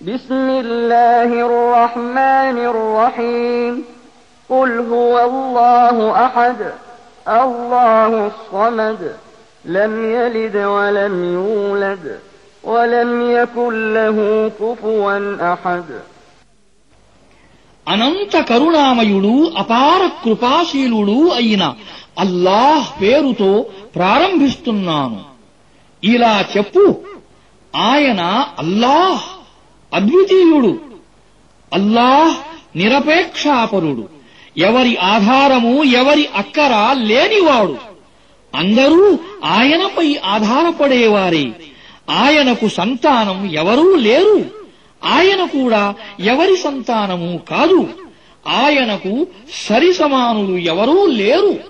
بسم الله الرحمن الرحيم قل هو الله أحد الله الصمد لم يلد ولم يولد ولم يكن له كفوا أحد అనంత కరుణామయుడు అపార కృపాశీలుడు అయిన అల్లాహ్ పేరుతో ప్రారంభిస్తున్నాను ఇలా చెప్పు ఆయన అల్లాహ్ అద్వితీయుడు. అల్లాహ్ నిరపేక్షాపరుడు. ఎవరి ఆధారము ఎవరి అక్కర లేనివాడు. అందరూ ఆయనపై ఆధారపడేవారే. ఆయనకు సంతానం ఎవరూ లేరు. ఆయన కూడా ఎవరి సంతానము కాదు. ఆయనకు సరిసమానులు ఎవరూ లేరు.